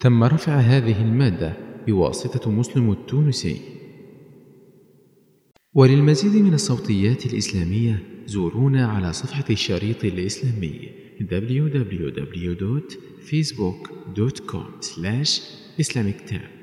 تم رفع هذه المادة بواسطة مسلم التونسي. وللمزيد من الصوتيات الإسلامية زورونا على صفحة الشريط الإسلامي www.facebook.com/islamictab